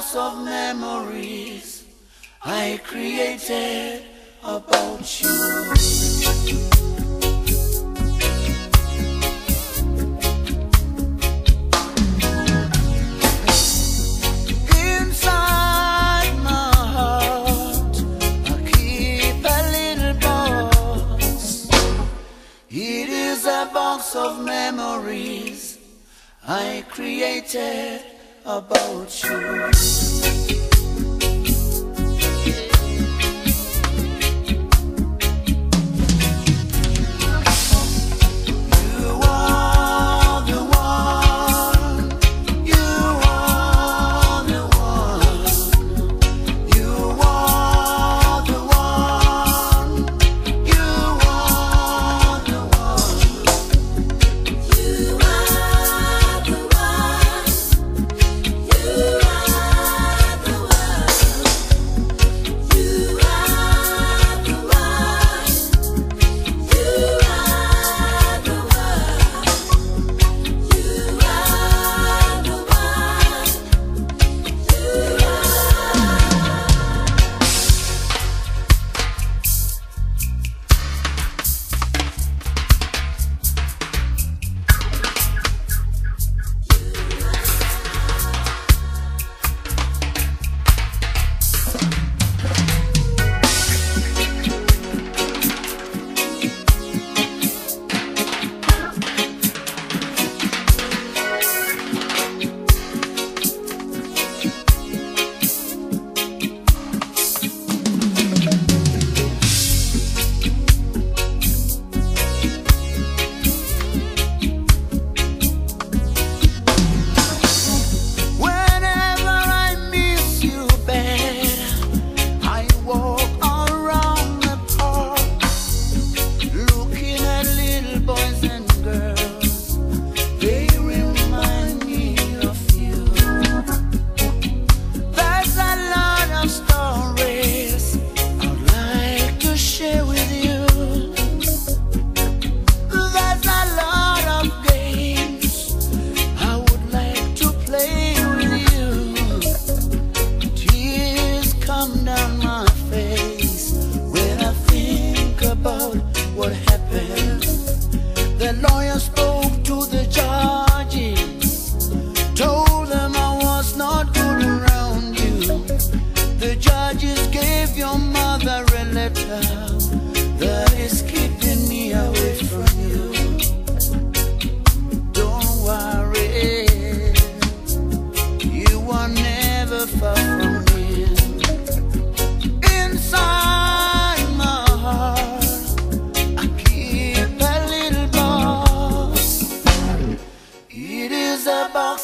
of memories I created about you. It is a box of memories I created about you.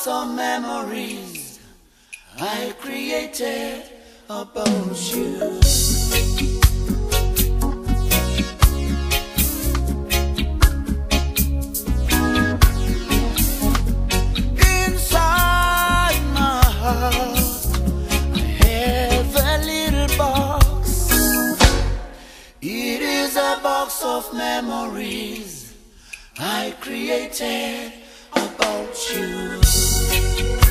awesome memories I created about you. box of memories I created about you.